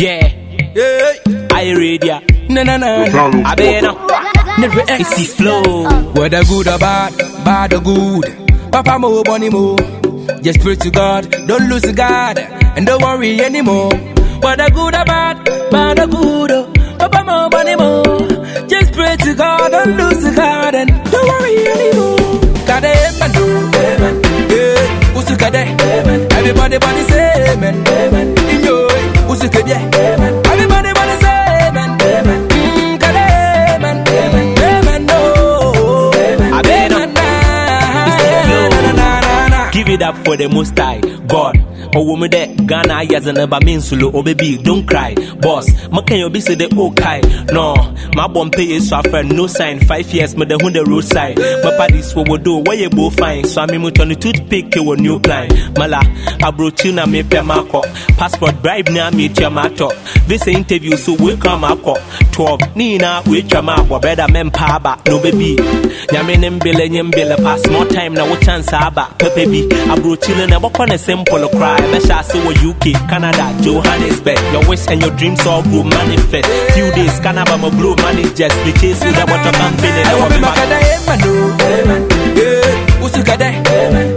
Yeah, Yeah. I read ya. Na na na. I be now. Never the flow. Whether good or bad, bad or good. Papa mo, bunny mo. Just pray to God, don't lose the God, and don't worry anymore. Whether good or bad, bad or good. Papa mo, bunny mo. Just pray to God, don't lose God, and don't worry anymore. Kade amen, amen. Yeah. Everybody, body say amen, amen. it up for the most high. God oh, owo woman dɛ Ghana ayɛ dze ne ba mi Oh, baby, don't cry. Boss mekanya obi si de o kai no ma pay is yesu friend. no sign. Five years my the ho the roadside. My mepa de si do? Why you both fine? So I'm ami turn the toothpick wɔ new line mala I aburokyi na mi pɛ ma kɔ passport bribe na me tia ma tɔ visa interview so we come ma. 12 ne nyinaa woatwa ma wɔbɛda mempa aba na ɔbɛbi nyame ne mbele nye mbele pa small time na wo chance aba. Pɛpɛ bi aburokyi no na ɛbɔkɔ ne simple koraa ɛbɛhyɛ ase wɔ uk canada johannesburg. Your wish and your dreams all go manifest. Few days canaba ma blow managers. Be chase with the water company na wɔbɛ ma.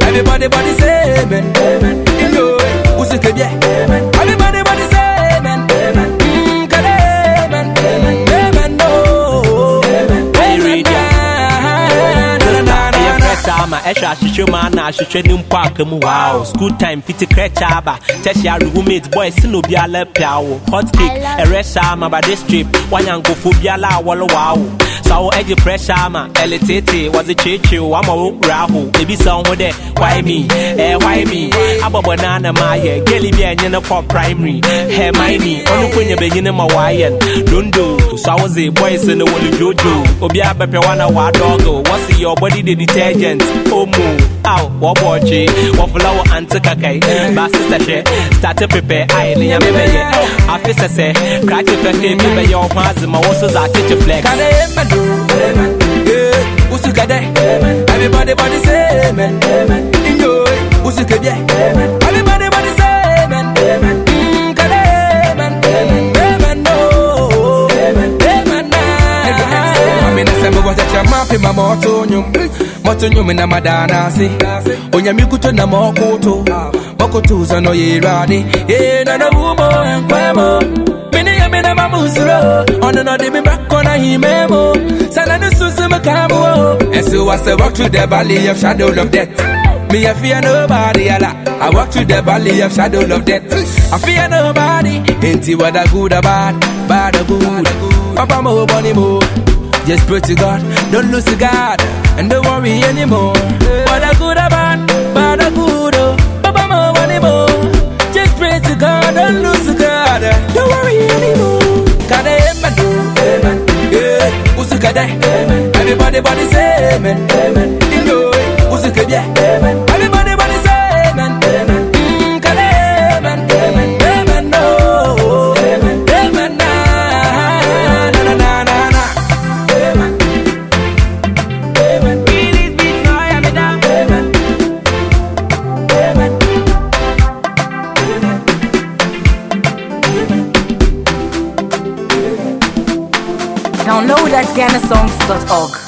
Everybody, body say amen, amen. Enjoy, usukade, ɛhwɛ ahwehwɛ mu ana ahwehwɛ ne mpo aka mu wow. School time fiti krɛkyɛ aba tertiary roommate boy si na obi ala pia wo hot cake ɛrɛ hyɛ ama ba this trip wanya nkofo biala a wɔle waa wo sa wo ɛgye pressure ama ɛle tete wɔdze kyeekyee wo ama wo wura ho ebi sa wo ho dɛ why me? Ɛɛ why me? Abɔbɔ naa na ma ayɛ geli bi a ɛnyɛ no kɔ primary hermione ɔno konya bɛnyine ma wɔayɛ no dondo so awɔdze boys no wɔle jojo obiara bɛpɛ wa na wɔadɔgo wɔse yɛ ɔbɔde de detergent. Omo aw wɔbɔ ɔkye wɔfola wɔ ante kakai ba sister hwɛ starte prepare ae ne nyame bɛyɛ I feel say say Crack your pepe Baby your hands in my horses I teach flex. Can I amen Amen Yeah Usu kade Amen. Everybody body say amen Amen. Enjoy Usu kebye Amen. Everybody body say amen Amen. Mm, Mafe ma mɔto nyum. Mm, mɔto nyum na madanase onyamikuto na mɔkoto ah, Mokoto za no ye radi Ye na na wumo enkwemo Mini ya mina mamusuro Ono no di mi back himemo Sana no susu makamu And so I walk through the valley of shadow of death me, I fear nobody, Allah. I walk through the valley of shadow of death. I fear nobody. Ain't it whether good or bad, bad or good. Papa mo, bunny mo. Just pray to God, don't lose to God, and don't worry anymore. Whether good or Everybody, body say amen, amen. Download at GhanaSongs.org.